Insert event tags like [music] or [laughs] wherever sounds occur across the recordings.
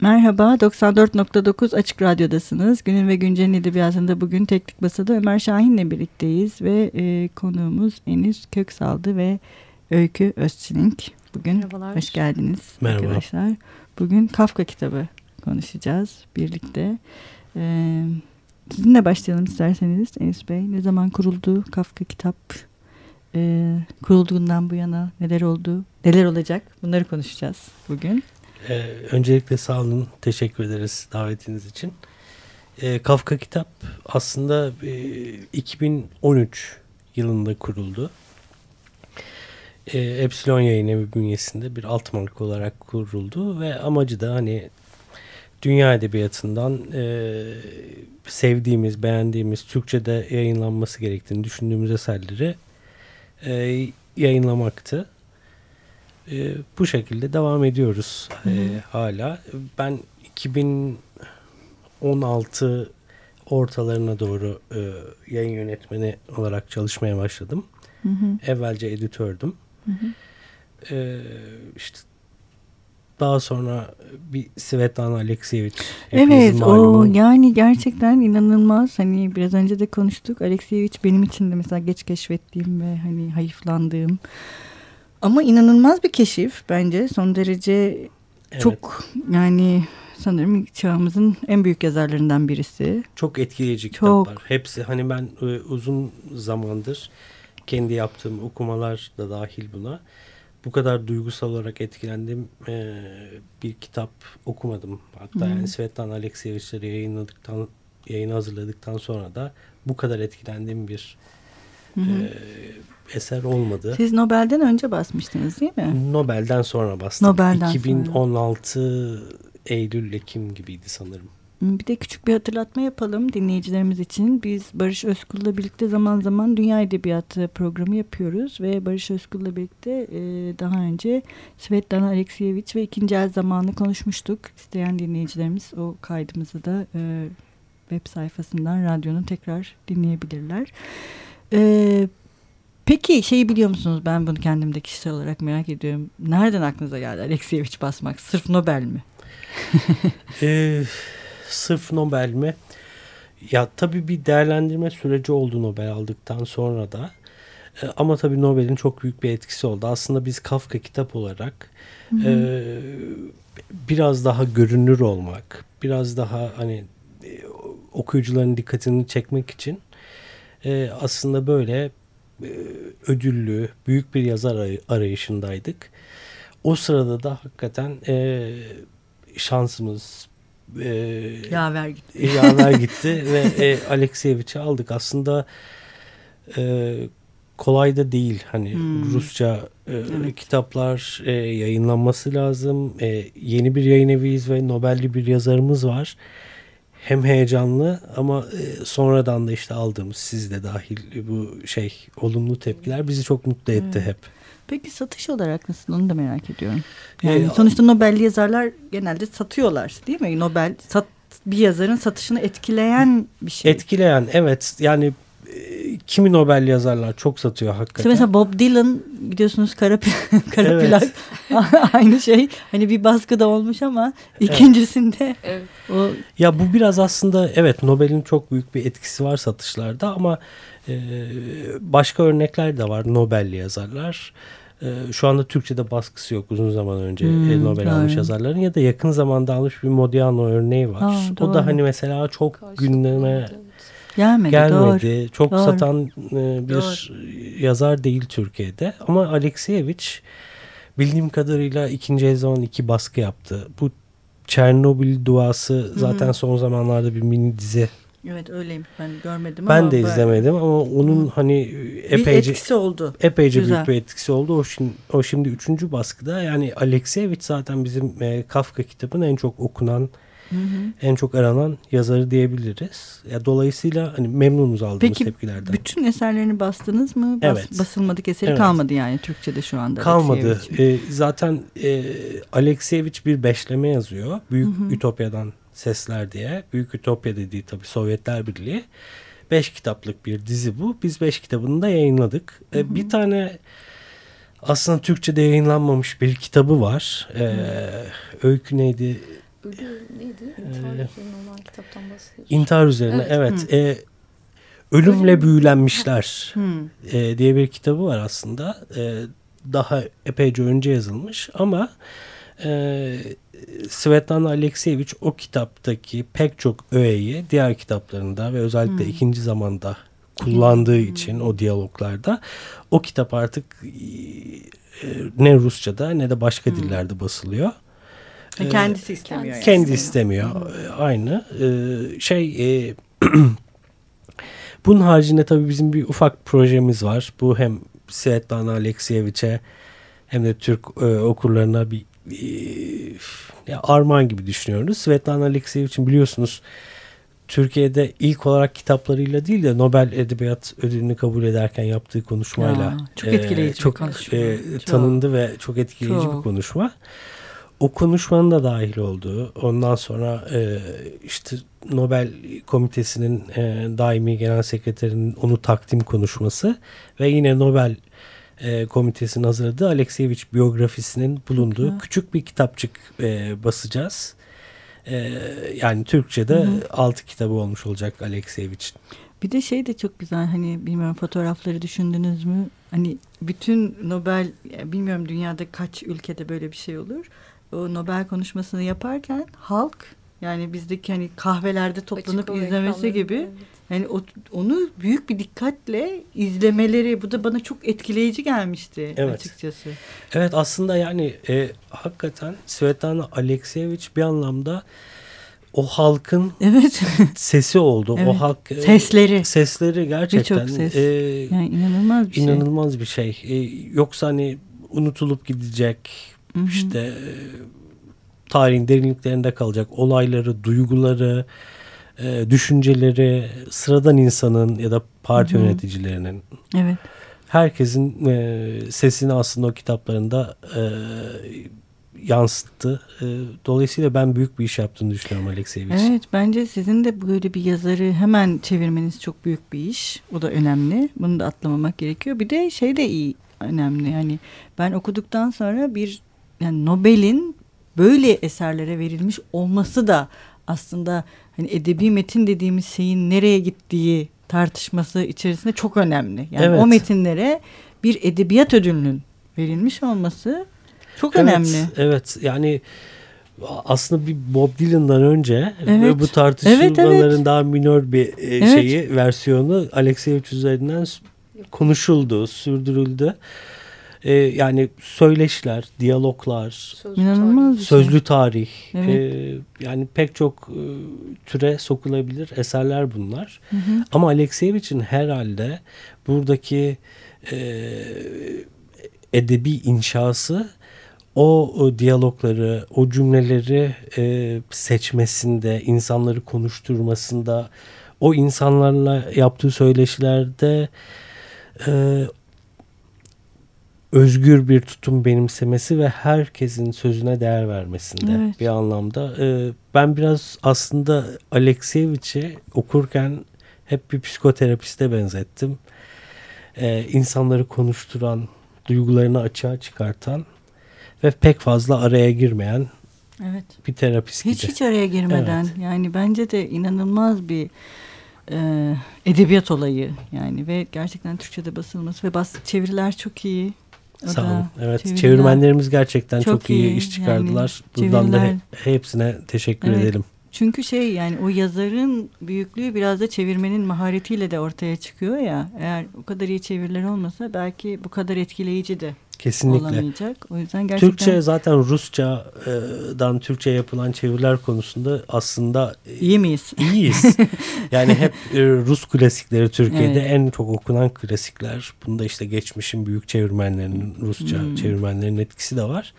Merhaba, 94.9 Açık Radyo'dasınız. Günün ve Güncel'in edebiyatında bugün Teknik Masa'da Ömer Şahin'le birlikteyiz ve e, konuğumuz Enis Köksaldı ve Öykü Özçilink. Bugün Merhabalar. hoş geldiniz Merhaba. arkadaşlar. Bugün Kafka kitabı konuşacağız birlikte. E, sizinle başlayalım isterseniz Enis Bey. Ne zaman kuruldu Kafka kitap? E, kurulduğundan bu yana neler oldu, neler olacak bunları konuşacağız bugün. Ee, öncelikle sağ olun. Teşekkür ederiz davetiniz için. Ee, Kafka Kitap aslında e, 2013 yılında kuruldu. Ee, Epsilon Yayın Evi bünyesinde bir alt marka olarak kuruldu ve amacı da hani dünya edebiyatından e, sevdiğimiz, beğendiğimiz, Türkçe'de yayınlanması gerektiğini düşündüğümüz eserleri e, yayınlamaktı. E, bu şekilde devam ediyoruz e, hala. Ben 2016 ortalarına doğru e, yayın yönetmeni olarak çalışmaya başladım. Hı hı. Evvelce editördüm. Hı hı. E, işte daha sonra bir Svetlana Alexievich. Evet o yani gerçekten inanılmaz hani biraz önce de konuştuk Alexievich benim için de mesela geç keşfettiğim ve hani hayıflandığım ama inanılmaz bir keşif bence son derece Evet, çok yani sanırım çağımızın en büyük yazarlarından birisi. çok etkileyici Çok. kitaplar. Hepsi hani ben e, uzun zamandır kendi yaptığım okumalar da dahil buna bu kadar duygusal olarak etkilendiğim e, bir kitap okumadım. Hatta Hı. yani Svetlana Alekseyevich'leri yayınladıktan yayını hazırladıktan sonra da bu kadar etkilendiğim bir hı. e, eser olmadı. Siz Nobel'den önce basmıştınız değil mi? Nobel'den sonra bastım. Nobel'den sonra. 2016 Eylül Ekim gibiydi sanırım. Bir de küçük bir hatırlatma yapalım dinleyicilerimiz için. Biz Barış Özkul'la birlikte zaman zaman Dünya Edebiyatı programı yapıyoruz. Ve Barış Özkul'la birlikte e, daha önce Svetlana Alexievich ve ikinci el zamanı konuşmuştuk. İsteyen dinleyicilerimiz o kaydımızı da e, web sayfasından radyonun tekrar dinleyebilirler. E, peki şeyi biliyor musunuz? Ben bunu kendimde kişisel olarak merak ediyorum. Nereden aklınıza geldi Alexievich basmak? Sırf Nobel mi? [laughs] Ee, sırf Nobel mi? Ya tabii bir değerlendirme süreci oldu Nobel aldıktan sonra da. Ee, ama tabii Nobel'in çok büyük bir etkisi oldu. Aslında biz Kafka kitap olarak e, biraz daha görünür olmak, biraz daha hani e, okuyucuların dikkatini çekmek için e, aslında böyle e, ödüllü, büyük bir yazar aray- arayışındaydık. O sırada da hakikaten e, şansımız e, Yaver gitti. yaver gitti ve e, Alekseyevich'i aldık. Aslında e, kolay da değil. Hani Hmm. Rusça e, Evet. kitaplar e, yayınlanması lazım. E, yeni bir yayın eviyiz ve Nobel'li bir yazarımız var. Hem heyecanlı ama e, sonradan da işte aldığımız siz de dahil bu şey olumlu tepkiler bizi çok mutlu etti Evet. hep. Peki satış olarak nasıl onu da merak ediyorum. Yani Ee, sonuçta Nobel'li yazarlar genelde satıyorlar değil mi? Nobel sat, bir yazarın satışını etkileyen bir şey. Etkileyen evet yani e, kimi Nobel yazarlar çok satıyor İşte hakikaten. mesela Bob Dylan biliyorsunuz kara, [laughs] kara Evet. plak [laughs] aynı şey. Hani bir baskıda olmuş ama ikincisinde Evet. o Ya bu biraz aslında evet Nobel'in çok büyük bir etkisi var satışlarda ama e, başka örnekler de var Nobel'li yazarlar. E, şu anda Türkçe'de baskısı yok uzun zaman önce Hmm, e, Nobel almış doğru. yazarların ya da yakın zamanda almış bir Modiano örneği var. Aa, o da hani mesela çok Karşılıklı gündeme evet. Gelmedi. gelmedi. Doğru. Çok Doğru. satan e, bir yazar değil Türkiye'de. Ama Alexievich bildiğim kadarıyla ikinci Ezon iki baskı yaptı. Bu Çernobil duası zaten son zamanlarda bir mini dizi. Evet öyleyim ben görmedim Ben ama de izlemedim ama onun hani Bir epeyce etkisi oldu. epeyce Güzel. büyük bir etkisi oldu. O şimdi, o şimdi üçüncü baskıda. Yani Alexievich zaten bizim e, Kafka kitabın en çok okunan, Hı hı. en çok aranan yazarı diyebiliriz. Ya dolayısıyla hani memnunuz aldığımız Peki tepkilerden. bütün eserlerini bastınız mı? Bas, Evet. Basılmadık eseri Evet. kalmadı yani Türkçe'de şu anda. Kalmadı. E, zaten e, Alexievich bir beşleme yazıyor. Büyük Ütopya'dan Sesler diye. Büyük Ütopya dediği tabii Sovyetler Birliği. Beş kitaplık bir dizi bu. Biz beş kitabını da yayınladık. E, bir tane aslında Türkçe'de yayınlanmamış bir kitabı var. E, öykü neydi? Ölü neydi? İntihar ee, üzerine olan kitaptan bahsediyorsun. İntihar üzerine evet. evet. E, Ölümle Ölüm. Büyülenmişler e, diye bir kitabı var aslında. E, daha epeyce önce yazılmış ama e, Svetlana Alexievich o kitaptaki pek çok öğeyi diğer kitaplarında ve özellikle hmm. ikinci zamanda kullandığı hmm. için o diyaloglarda o kitap artık e, ne Rusça'da ne de başka hmm. dillerde basılıyor. E, kendisi istemiyor. Yani. Kendi istemiyor. Hmm. Aynı. E, şey e, [clears throat] bunun haricinde tabii bizim bir ufak projemiz var. Bu hem Svetlana Alexievich'e hem de Türk e, okurlarına bir e, armağan gibi düşünüyoruz. Svetlana Alexievich'in biliyorsunuz Türkiye'de ilk olarak kitaplarıyla değil de Nobel Edebiyat Ödülünü kabul ederken yaptığı konuşmayla ya, çok etkileyici e, çok, bir konuşma. E, tanındı çok. ve çok etkileyici çok. bir konuşma. O konuşmanın da dahil olduğu, ondan sonra e, işte Nobel Komitesi'nin e, daimi genel sekreterinin onu takdim konuşması ve yine Nobel e, komitesinin hazırladığı Alexievich biyografisinin bulunduğu Hı. küçük bir kitapçık e, basacağız. E, yani Türkçe'de Hı. altı kitabı olmuş olacak Alexievich'in. Bir de şey de çok güzel hani bilmiyorum fotoğrafları düşündünüz mü? Hani bütün Nobel bilmiyorum dünyada kaç ülkede böyle bir şey olur. O Nobel konuşmasını yaparken halk yani bizdeki hani kahvelerde toplanıp izlemesi gibi evet. yani o, onu büyük bir dikkatle izlemeleri bu da bana çok etkileyici gelmişti evet. açıkçası. Evet aslında yani e, hakikaten Svetlana Alexievich bir anlamda o halkın evet. [laughs] sesi oldu. Evet. O halk e, sesleri sesleri gerçekten ses. e, yani inanılmaz bir inanılmaz şey. bir şey. E, yoksa hani unutulup gidecek Hı-hı. işte e, tarihin derinliklerinde kalacak olayları, duyguları, e, düşünceleri sıradan insanın ya da parti Hı-hı. yöneticilerinin evet. herkesin e, sesini aslında o kitaplarında yansıttı. Dolayısıyla ben büyük bir iş yaptığını düşünüyorum Alexievich. Evet bence sizin de böyle bir yazarı hemen çevirmeniz çok büyük bir iş. O da önemli. Bunu da atlamamak gerekiyor. Bir de şey de iyi önemli. Yani ben okuduktan sonra bir yani Nobel'in böyle eserlere verilmiş olması da aslında hani edebi metin dediğimiz şeyin nereye gittiği tartışması içerisinde çok önemli. Yani evet. o metinlere bir edebiyat ödülünün verilmiş olması çok evet, önemli. Evet yani aslında bir Bob Dylan'dan önce evet. ve bu tartışmaların evet, evet. daha minör bir e, evet. şeyi versiyonu Alexeyevich üzerinden konuşuldu, sürdürüldü e, yani söyleşiler, diyaloglar, sözlü tarih, şey. sözlü tarih evet. e, yani pek çok e, türe sokulabilir eserler bunlar. Hı hı. Ama Alekseyevich'in herhalde buradaki e, edebi inşası o, o diyalogları, o cümleleri e, seçmesinde, insanları konuşturmasında, o insanlarla yaptığı söyleşilerde e, özgür bir tutum benimsemesi ve herkesin sözüne değer vermesinde evet. bir anlamda. Ee, ben biraz aslında Alekseyeviç'i okurken hep bir psikoterapiste benzettim. Ee, insanları konuşturan, duygularını açığa çıkartan ve pek fazla araya girmeyen evet. bir terapist hiç, gibi. Hiç araya girmeden evet. yani bence de inanılmaz bir e, edebiyat olayı yani ve gerçekten Türkçe'de basılması ve bas çeviriler çok iyi. Sağ olun. Evet çeviriler. çevirmenlerimiz gerçekten çok, çok iyi, iyi iş çıkardılar. Yani, Buradan çeviriler. da hepsine teşekkür evet. edelim. Çünkü şey yani o yazarın büyüklüğü biraz da çevirmenin maharetiyle de ortaya çıkıyor ya. Eğer o kadar iyi çeviriler olmasa belki bu kadar etkileyici de Kesinlikle. olamayacak. O yüzden gerçekten... Türkçe zaten Rusça'dan Türkçe yapılan çeviriler konusunda aslında iyi miyiz? İyiyiz. [laughs] yani hep e, Rus klasikleri Türkiye'de evet. en çok okunan klasikler. Bunda işte geçmişin büyük çevirmenlerinin Rusça hmm. çevirmenlerinin etkisi de var.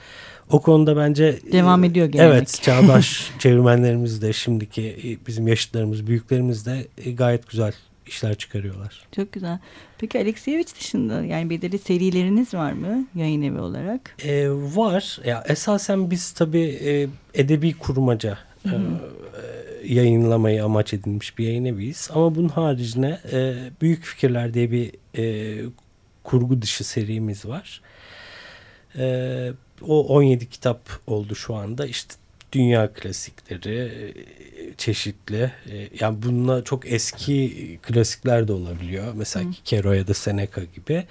O konuda bence devam ediyor gelenek. Evet, çağdaş [laughs] çevirmenlerimiz de şimdiki e, bizim yaşıtlarımız, büyüklerimiz de e, gayet güzel işler çıkarıyorlar. Çok güzel. Peki Alexievich dışında yani belirli serileriniz var mı yayın evi olarak? Ee, var. Ya esasen biz tabii e, edebi kurmaca e, yayınlamayı amaç edinmiş bir yayın eviyiz. Ama bunun haricinde e, Büyük Fikirler diye bir e, kurgu dışı serimiz var. E, o 17 kitap oldu şu anda. İşte dünya klasikleri e, çeşitli. E, yani bununla çok eski klasikler de olabiliyor. Mesela Hı. Kero ya da Seneca gibi.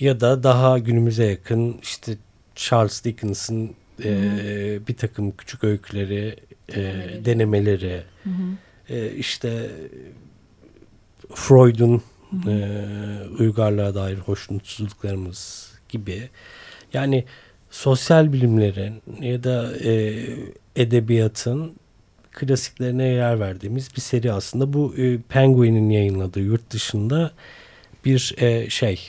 Ya da daha günümüze yakın işte Charles Dickens'ın e, bir takım küçük öyküleri, denemeleri, e, denemeleri E, işte Freud'un e, uygarlığa dair hoşnutsuzluklarımız gibi. Yani sosyal bilimlerin ya da e, edebiyatın klasiklerine yer verdiğimiz bir seri aslında. Bu e, Penguin'in yayınladığı yurt dışında bir e, şey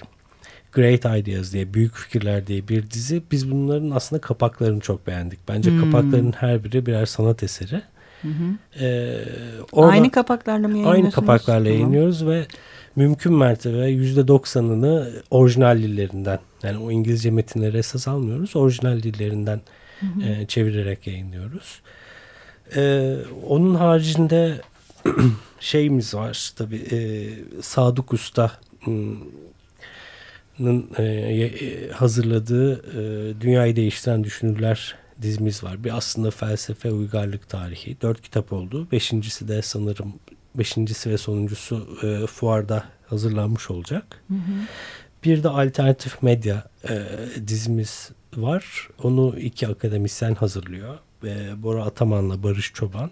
Great Ideas diye Büyük Fikirler diye bir dizi. Biz bunların aslında kapaklarını çok beğendik. Bence hmm. kapakların her biri birer sanat eseri. Hı hı. Ee, orada, aynı kapaklarla mı yayınlıyorsunuz? Aynı kapaklarla tamam. yayınlıyoruz ve mümkün mertebe yüzde doksanını orijinal dillerinden yani o İngilizce metinleri esas almıyoruz. Orijinal dillerinden hı hı. E, çevirerek yayınlıyoruz. E, onun haricinde [clears throat] şeyimiz var tabii e, Sadık Usta'nın e, e, hazırladığı e, Dünyayı Değiştiren Düşünürler dizimiz var. Bir aslında felsefe uygarlık tarihi. Dört kitap oldu. Beşincisi de sanırım beşincisi ve sonuncusu e, fuarda hazırlanmış olacak. Hı hı. Bir de alternatif medya e, dizimiz var. Onu iki akademisyen hazırlıyor. E, Bora Ataman'la Barış Çoban.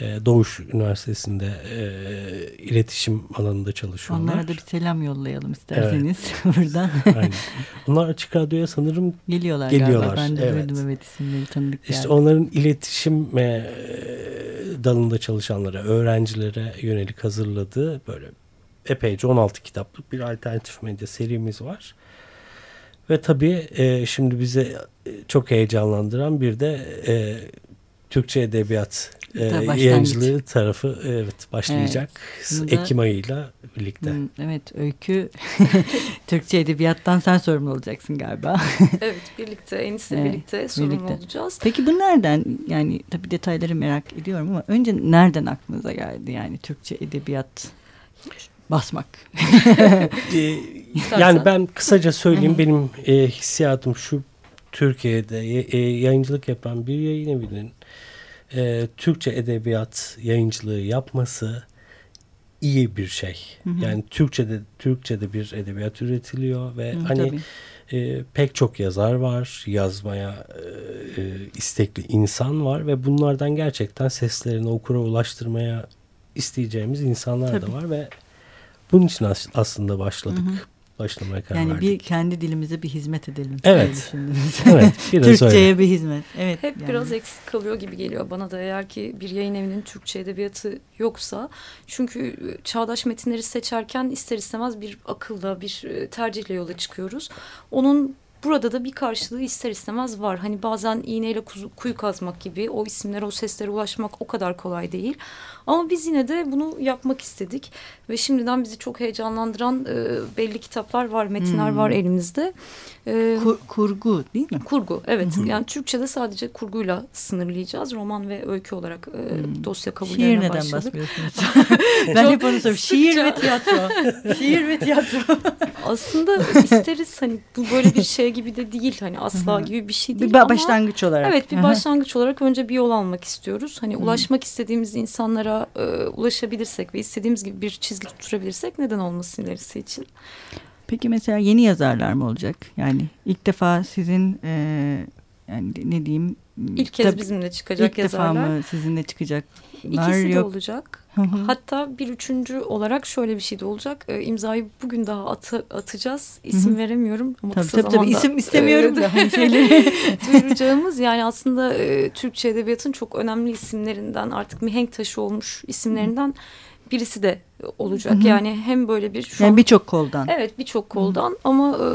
Doğuş Üniversitesi'nde e, iletişim alanında çalışıyorlar. Onlara da bir selam yollayalım isterseniz evet. [laughs] buradan. Aynen. Onlar Açık Radyo'ya sanırım geliyorlar. geliyorlar. Galiba. Ben de evet. duydum evet isimleri tanıdık İşte yani. onların iletişim e, dalında çalışanlara, öğrencilere yönelik hazırladığı böyle epeyce 16 kitaplık bir alternatif medya serimiz var. Ve tabii e, şimdi bize çok heyecanlandıran bir de e, Türkçe Edebiyat e, yayıncılığı tarafı evet başlayacak. Evet, Ekim ayıyla birlikte. Evet öykü [laughs] Türkçe Edebiyat'tan sen sorumlu olacaksın galiba. [laughs] evet birlikte Enis'le evet, birlikte sorumlu birlikte. olacağız. Peki bu nereden yani tabii detayları merak ediyorum ama önce nereden aklınıza geldi yani Türkçe Edebiyat basmak. [laughs] Ee, yani ben kısaca söyleyeyim benim e, hissiyatım şu Türkiye'de e, yayıncılık yapan bir yayın evinin e, Türkçe edebiyat yayıncılığı yapması iyi bir şey. Hı hı. Yani Türkçe'de Türkçe'de bir edebiyat üretiliyor ve hı, hani e, pek çok yazar var, yazmaya e, e, istekli insan var ve bunlardan gerçekten seslerini okura ulaştırmaya isteyeceğimiz insanlar tabii. da var ve bunun için as aslında başladık. Hı hı. Başlamaya karar yani verdik. bir kendi dilimize bir hizmet edelim. Evet. [laughs] evet [laughs] Türkçe'ye öyle. bir hizmet. Evet. Hep yani. biraz eksik kalıyor gibi geliyor bana da eğer ki bir yayın evinin Türkçe edebiyatı yoksa. Çünkü çağdaş metinleri seçerken ister istemez bir akılla, bir tercihle yola çıkıyoruz. Onun burada da bir karşılığı ister istemez var. Hani bazen iğneyle kuyu kazmak gibi o isimlere, o seslere ulaşmak o kadar kolay değil. Ama biz yine de bunu yapmak istedik. Ve şimdiden bizi çok heyecanlandıran e, belli kitaplar var, metinler hmm. var elimizde. E, Kur, kurgu değil mi? Kurgu, evet. Hmm. Yani Türkçe'de sadece kurguyla sınırlayacağız. Roman ve öykü olarak e, hmm. dosya kabullerine Şiir neden başladık. [laughs] ben hep onu soruyorum. Şiir ve tiyatro. Şiir ve tiyatro. [laughs] Aslında isteriz hani bu böyle bir şey gibi de değil. Hani asla gibi bir şey değil. Bir ama, başlangıç olarak. Evet bir başlangıç olarak önce bir yol almak istiyoruz. Hani ulaşmak istediğimiz insanlara e, ulaşabilirsek ve istediğimiz gibi bir çizgi tutturabilirsek neden olmasın ilerisi için. Peki mesela yeni yazarlar mı olacak? Yani ilk defa sizin e, yani ne diyeyim? İlk kez tabii, bizimle çıkacak ilk yazarlar. İlk defa mı sizinle çıkacak? İkisi de olacak. Hatta bir üçüncü olarak şöyle bir şey de olacak. E, imzayı bugün daha atı, atacağız. İsim Hı-hı. veremiyorum ama tabii, kısa tabii, zamanda. Tabii isim istemiyorum da hani [laughs] şeyleri. duyuracağımız yani aslında e, Türkçe Edebiyat'ın çok önemli isimlerinden artık mihenk taşı olmuş isimlerinden birisi de olacak. Hı-hı. Yani hem böyle bir şu yani birçok koldan. Evet birçok koldan Hı-hı. ama e,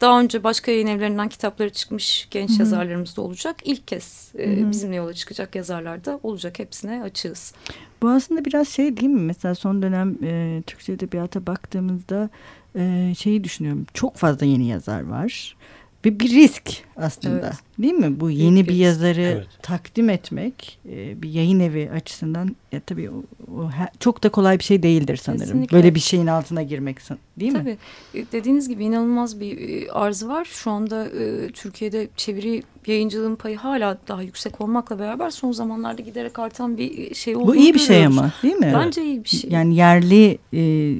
daha önce başka yayın evlerinden kitapları çıkmış genç Hı-hı. yazarlarımız da olacak. İlk kez e, bizimle yola çıkacak yazarlar da olacak. Hepsine açığız. Bu aslında biraz şey değil mi? Mesela son dönem e, Türkçe Edebiyat'a baktığımızda e, şeyi düşünüyorum. Çok fazla yeni yazar var. Bir risk aslında Evet. değil mi? Bu Büyük yeni bir bir yazarı Evet. takdim etmek e, bir yayın evi açısından ya tabii o, o çok da kolay bir şey değildir sanırım. Kesinlikle. Böyle bir şeyin altına girmek değil mi? Tabii. E, Dediğiniz gibi inanılmaz bir e, arz var. Şu anda e, Türkiye'de çeviri yayıncılığın payı hala daha yüksek olmakla beraber son zamanlarda giderek artan bir şey olduğunu Bu iyi bir şey görüyoruz. ama değil mi? Bence iyi bir şey. Yani yerli e,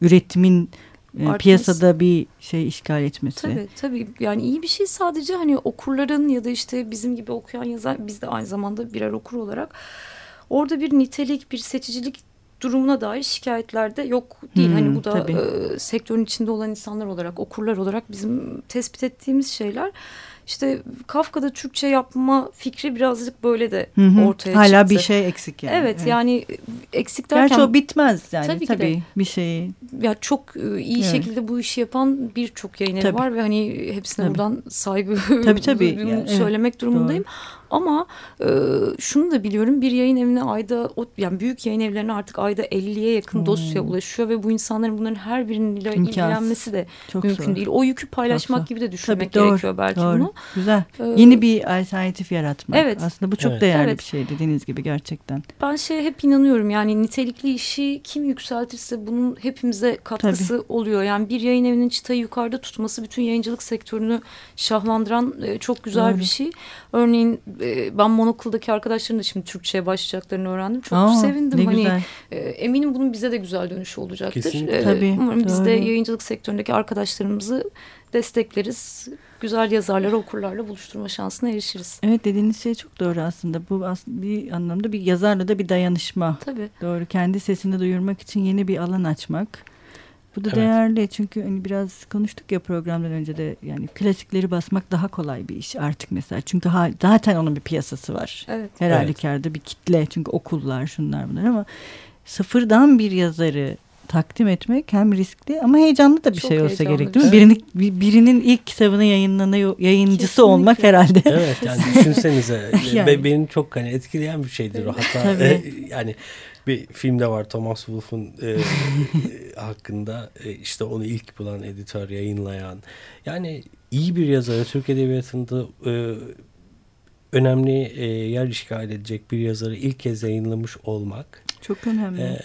üretimin Artması. piyasada bir şey işgal etmesi. Tabii tabii yani iyi bir şey sadece hani okurların ya da işte bizim gibi okuyan yazar biz de aynı zamanda birer okur olarak orada bir nitelik bir seçicilik durumuna dair şikayetler de yok değil. Hmm, hani bu da tabii. e, sektörün içinde olan insanlar olarak okurlar olarak bizim tespit ettiğimiz şeyler. İşte Kafka'da Türkçe yapma fikri birazcık böyle de Hı hı. ortaya Hala çıktı. bir şey eksik yani. Evet, yani eksik derken Gerçi o bitmez yani Tabii tabii, ki de. bir şeyi. ya çok e, iyi Evet. şekilde bu işi yapan birçok yayın evi var ve hani hepsine Tabii. buradan saygı Tabii, tabii. [laughs] Yani, evet, söylemek durumundayım. Ama e, şunu da biliyorum bir yayın evine ayda o, yani büyük yayın evlerine artık ayda 50'ye yakın Hmm. dosya ulaşıyor ve bu insanların bunların her birinin ile İmkansız. ilgilenmesi de Çok mümkün zor. değil. O yükü paylaşmak zor. gibi de düşünmek Tabii, doğru, gerekiyor belki doğru. bunu. Güzel. Ee, Yeni bir alternatif yaratmak. Evet. Aslında bu çok Evet. değerli Evet. bir şey dediğiniz gibi gerçekten. Ben şey hep inanıyorum yani nitelikli işi kim yükseltirse bunun hepimize katkısı oluyor. Yani bir yayın evinin çıtayı yukarıda tutması bütün yayıncılık sektörünü şahlandıran e, çok güzel Doğru. bir şey. Örneğin e, ben monokuldaki arkadaşların da şimdi Türkçe'ye başlayacaklarını öğrendim. Çok Aa, sevindim. Ne hani güzel. e, eminim bunun bize de güzel dönüşü olacaktır. Kesinlikle. E, Tabii, umarım biz de yayıncılık sektöründeki arkadaşlarımızı destekleriz. Güzel yazarları okurlarla buluşturma şansına erişiriz. Evet dediğiniz şey çok doğru aslında. Bu aslında bir anlamda bir yazarla da bir dayanışma. Tabii. Doğru. Kendi sesini duyurmak için yeni bir alan açmak. Bu da Evet. değerli çünkü hani biraz konuştuk ya programdan önce de yani klasikleri basmak daha kolay bir iş artık mesela. Çünkü ha- zaten onun bir piyasası var. Evet. Her Evet. halükarda bir kitle çünkü okullar şunlar bunlar ama sıfırdan bir yazarı takdim etmek hem riskli ama heyecanlı da bir Çok şey olsa gerek değil mi? şey. Birinin, bir- birinin ilk kitabını yayınlanıyor, yayıncısı Kesinlikle. olmak herhalde. Evet yani düşünsenize [laughs] Yani. Be- beni çok hani etkileyen bir şeydir o. Hatta Tabii. e, yani bir filmde var Thomas Wolfe'un e, e, hakkında e, işte onu ilk bulan editör yayınlayan yani iyi bir yazarı Türk Edebiyatı'nda e, önemli e, yer işgal edecek bir yazarı ilk kez yayınlamış olmak Çok önemli. e,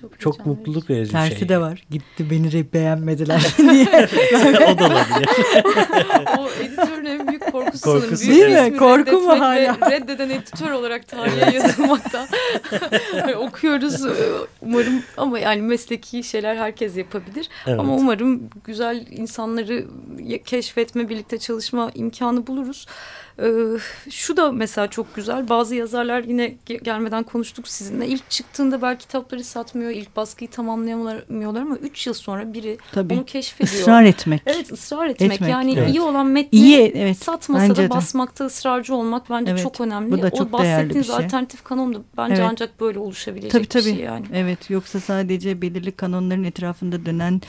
Çok, çok mutluluk verici bir Tersi şey. de var. Gitti beni beğenmediler [laughs] diye. o da olabilir. o editörün büyük korkusu. Büyük Değil mi? Korku mu hala? Reddeden editör olarak tarihe yazılmakta. Hani [laughs] okuyoruz e, umarım ama yani mesleki şeyler herkes yapabilir. Evet. Ama umarım güzel insanları keşfetme, birlikte çalışma imkanı buluruz. Ee, şu da mesela çok güzel. Bazı yazarlar yine ge- gelmeden konuştuk sizinle. İlk çıktığında belki kitapları satmıyor, ilk baskıyı tamamlayamıyorlar ama üç yıl sonra biri Tabii. onu keşfediyor. Israr etmek. Evet ısrar etmek. Etmek, yani evet. iyi olan metni İyi evet. satmasa bence da de. basmakta ısrarcı olmak bence Evet, çok önemli. bu da çok o bir bahsettiğiniz şey. alternatif kanon da bence Evet. ancak böyle oluşabilecek Tabii bir tabii. şey yani. Evet yoksa sadece belirli kanonların etrafında dönen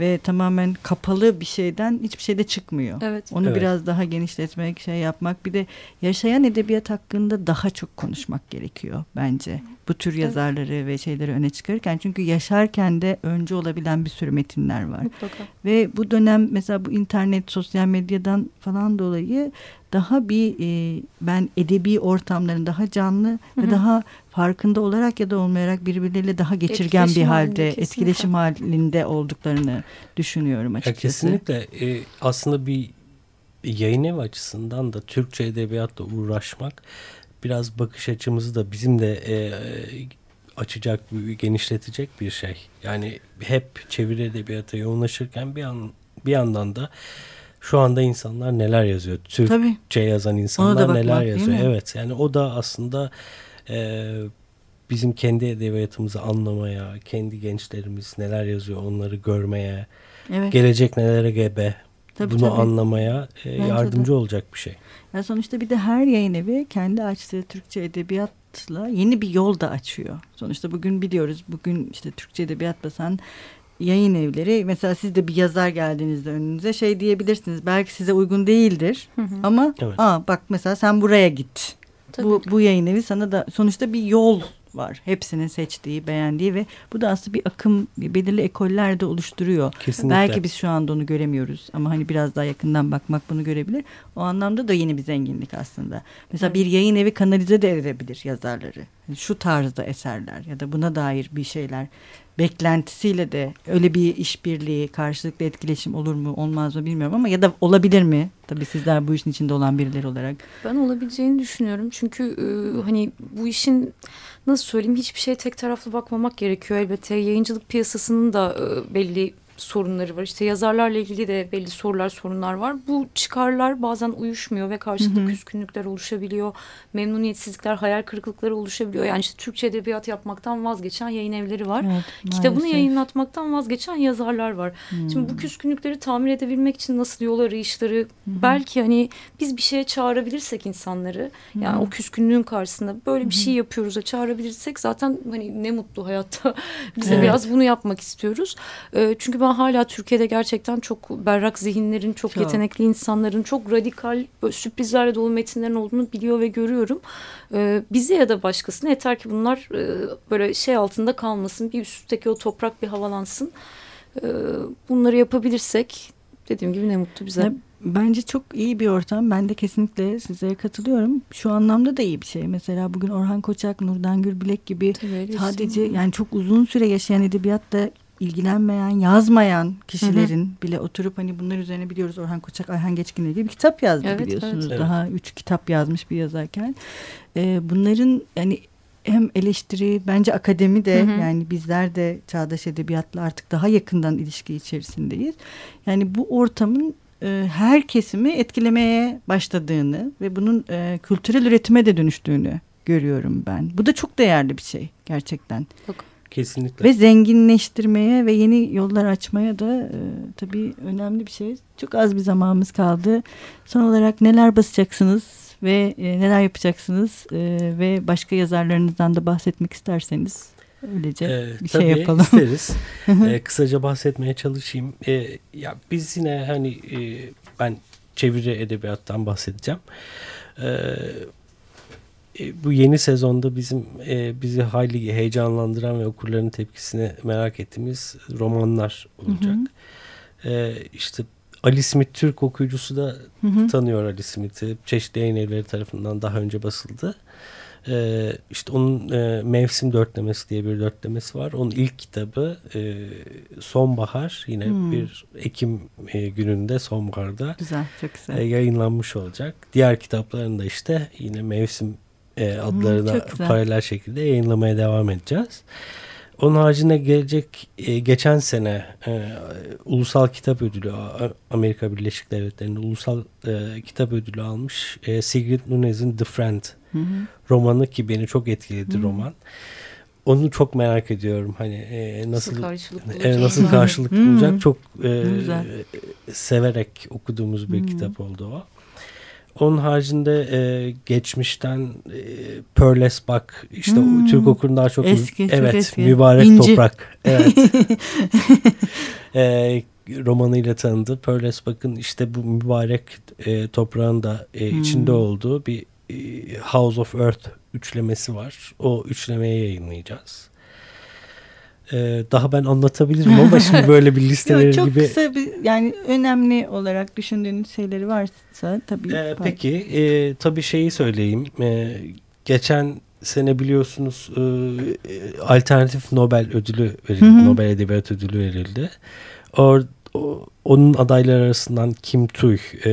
ve tamamen kapalı bir şeyden hiçbir şey de çıkmıyor. Evet. Onu Evet. biraz daha genişletmek, şey yapmak. Bir de yaşayan edebiyat hakkında daha çok konuşmak gerekiyor bence. Bu tür yazarları ve şeyleri öne çıkarırken. Çünkü yaşarken de önce olabilen bir sürü metinler var. Mutlaka. Ve bu dönem mesela bu internet, sosyal medyadan falan dolayı daha bir e, ben edebi ortamların daha canlı Hı ve daha farkında olarak ya da olmayarak birbirleriyle daha geçirgen bir Etkileşim halde, halinde, kesinlikle. etkileşim halinde olduklarını düşünüyorum Ya açıkçası. kesinlikle e, aslında bir yayın evi açısından da Türkçe edebiyatla uğraşmak biraz bakış açımızı da bizim de e, açacak, genişletecek bir şey. Yani hep çeviri edebiyata yoğunlaşırken bir an bir yandan da şu anda insanlar neler yazıyor? Türkçe Tabii. yazan insanlar bakmak, neler yazıyor? Evet. Yani o da aslında e, bizim kendi edebiyatımızı anlamaya, kendi gençlerimiz neler yazıyor onları görmeye, Evet. gelecek nelere gebe Tabii, bunu tabii. anlamaya e, yardımcı de. olacak bir şey. Ya sonuçta bir de her yayın evi kendi açtığı Türkçe edebiyatla yeni bir yol da açıyor. Sonuçta bugün biliyoruz bugün işte Türkçe edebiyat basan yayın evleri mesela siz de bir yazar geldiğinizde önünüze şey diyebilirsiniz. Belki size uygun değildir Hı hı. ama Evet. aa bak mesela sen buraya git. Tabii. Bu, bu yayın evi sana da sonuçta bir yol var. Hepsinin seçtiği, beğendiği ve bu da aslında bir akım, belirli ekoller de oluşturuyor. Kesinlikle. Belki biz şu anda onu göremiyoruz ama hani biraz daha yakından bakmak bunu görebilir. O anlamda da yeni bir zenginlik aslında. Mesela bir yayın evi kanalize de edebilir yazarları. Yani şu tarzda eserler ya da buna dair bir şeyler beklentisiyle de öyle bir işbirliği, karşılıklı etkileşim olur mu, olmaz mı bilmiyorum ama ya da olabilir mi? Tabii sizler bu işin içinde olan birileri olarak. Ben olabileceğini düşünüyorum. Çünkü e, hani bu işin nasıl söyleyeyim hiçbir şeye tek taraflı bakmamak gerekiyor elbette. Yayıncılık piyasasının da e, belli sorunları var. İşte yazarlarla ilgili de belli sorular, sorunlar var. Bu çıkarlar bazen uyuşmuyor ve karşılıklı küskünlükler oluşabiliyor. Memnuniyetsizlikler, hayal kırıklıkları oluşabiliyor. Yani işte Türkçe edebiyat yapmaktan vazgeçen yayın evleri var. Evet, Kitabını yayınlatmaktan vazgeçen yazarlar var. Şimdi bu küskünlükleri tamir edebilmek için nasıl yol arayışları belki hani biz bir şeye çağırabilirsek insanları yani o küskünlüğün karşısında böyle bir şey yapıyoruz çağırabilirsek zaten hani ne mutlu hayatta [laughs] bize Evet. biraz bunu yapmak istiyoruz. Ee, çünkü ben hala Türkiye'de gerçekten çok berrak zihinlerin, çok, Çok. yetenekli insanların, çok radikal sürprizlerle dolu metinlerin olduğunu biliyor ve görüyorum. Ee, bize ya da başkasına yeter ki bunlar e, böyle şey altında kalmasın. Bir üstteki o toprak bir havalansın. Ee, bunları yapabilirsek dediğim gibi ne mutlu bize. Ya, Bence çok iyi bir ortam. Ben de kesinlikle sizlere katılıyorum. Şu anlamda da iyi bir şey. Mesela bugün Orhan Koçak, Nurdan Gürbilek gibi Tabii sadece yani çok uzun süre yaşayan edebiyatla ilgilenmeyen, yazmayan kişilerin bile oturup hani bunlar üzerine biliyoruz Orhan Koçak, Ayhan Geçkin'le ilgili bir kitap yazdı Evet, biliyorsunuz. evet. Daha üç kitap yazmış bir yazarken. Ee, bunların yani hem eleştiri bence akademi de Hı hı. yani bizler de çağdaş edebiyatla artık daha yakından ilişki içerisindeyiz. Yani bu ortamın e, her kesimi etkilemeye başladığını ve bunun e, kültürel üretime de dönüştüğünü görüyorum ben. Bu da çok değerli bir şey gerçekten. Kesinlikle. Ve zenginleştirmeye ve yeni yollar açmaya da e, tabii önemli bir şey. Çok az bir zamanımız kaldı. Son olarak neler basacaksınız ve e, neler yapacaksınız e, ve başka yazarlarınızdan da bahsetmek isterseniz öylece Ee, bir tabii şey yapalım. isteriz. Ee, [laughs] kısaca bahsetmeye çalışayım. Ee, ya biz yine hani e, ben çeviri edebiyattan bahsedeceğim. Ee, bu yeni sezonda bizim e, bizi hayli heyecanlandıran ve okurların tepkisini merak ettiğimiz romanlar olacak. Ee, işte Ali Smith Türk okuyucusu da Hı hı. tanıyor Ali Smith'i. Çeşitli yayın evleri tarafından daha önce basıldı. Ee, işte onun e, Mevsim Dörtlemesi diye bir dörtlemesi var. Onun ilk kitabı e, Sonbahar. Yine Hmm. bir Ekim e, gününde sonbaharda Güzel, çok güzel. e, yayınlanmış olacak. Diğer kitaplarında işte yine Mevsim e, adlarına paralel şekilde yayınlamaya devam edeceğiz. Onun haricinde gelecek e, geçen sene e, Ulusal Kitap Ödülü Amerika Birleşik Devletleri'nde Ulusal e, Kitap Ödülü almış e, Sigrid Nunez'in The Friend Hı hı. romanı ki beni çok etkiledi Hı. roman. Onu çok merak ediyorum. Hani e, nasıl Nasıl karşılık e, bulacağız? nasıl karşılık Hı. bulacak çok e, Güzel. severek okuduğumuz bir Hı. kitap oldu o. Onun haricinde e, geçmişten e, Pearles Buck işte Hmm. Türk okurun daha çok Eski, evet eski. mübarek İnci. toprak. Evet. [laughs] e, romanıyla tanındı. Pearles Buck'ın işte bu mübarek e, toprağın da e, Hmm. içinde olduğu bir e, House of Earth üçlemesi var. O üçlemeye yayınlayacağız. E, daha ben anlatabilirim ama şimdi böyle bir [laughs] liste Yok, verir çok gibi kısa bir yani önemli olarak düşündüğünüz şeyleri varsa tabii. Ee, peki e, tabii şeyi söyleyeyim. E, geçen sene biliyorsunuz e, e, alternatif Nobel ödülü verildi. Hı hı. Nobel Edebiyat Ödülü verildi. Or, o- onun adayları arasından Kim Tuy e.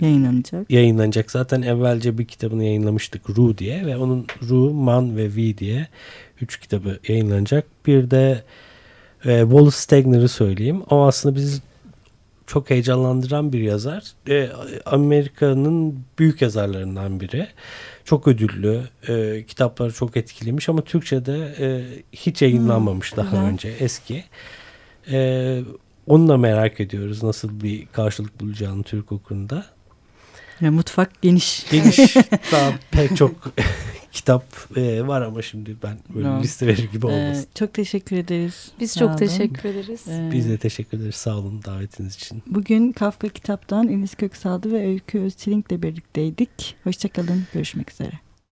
yayınlanacak. yayınlanacak. Zaten evvelce bir kitabını yayınlamıştık Ru diye ve onun Ru, Man ve V diye üç kitabı yayınlanacak. Bir de e, Wallace Stegner'ı söyleyeyim. O aslında bizi çok heyecanlandıran bir yazar. E, Amerika'nın büyük yazarlarından biri. Çok ödüllü. E, kitapları çok etkilemiş ama Türkçe'de e, hiç yayınlanmamış Hmm, daha güzel. önce eski. E, onu da merak ediyoruz nasıl bir karşılık bulacağını Türk okurunda. Ya, mutfak geniş. Geniş [laughs] daha pek çok [laughs] kitap e, var ama şimdi ben böyle Tamam. liste verir gibi Ee, olmasın. çok teşekkür ederiz. Biz Sağ çok olun. teşekkür ederiz. Ee, Biz de teşekkür ederiz sağ olun davetiniz için. Bugün Kafka kitaptan Enis Köksaldı ve Öykü Özçelink'le birlikteydik. Hoşçakalın. Görüşmek üzere.